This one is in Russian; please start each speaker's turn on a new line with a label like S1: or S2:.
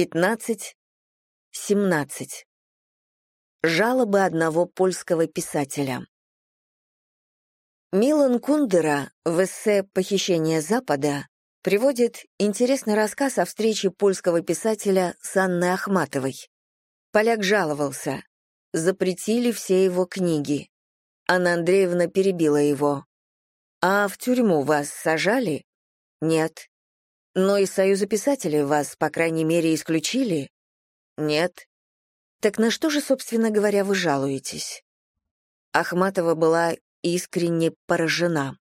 S1: 15, 17. Жалобы одного польского писателя. Милан Кундера в эссе «Похищение Запада» приводит интересный рассказ о встрече польского писателя с Анной Ахматовой. Поляк жаловался. Запретили все его книги. Анна Андреевна перебила его. «А в тюрьму вас сажали?» «Нет». «Но из Союза писателей вас, по крайней мере, исключили?» «Нет». «Так на что же, собственно говоря, вы жалуетесь?» Ахматова была искренне поражена.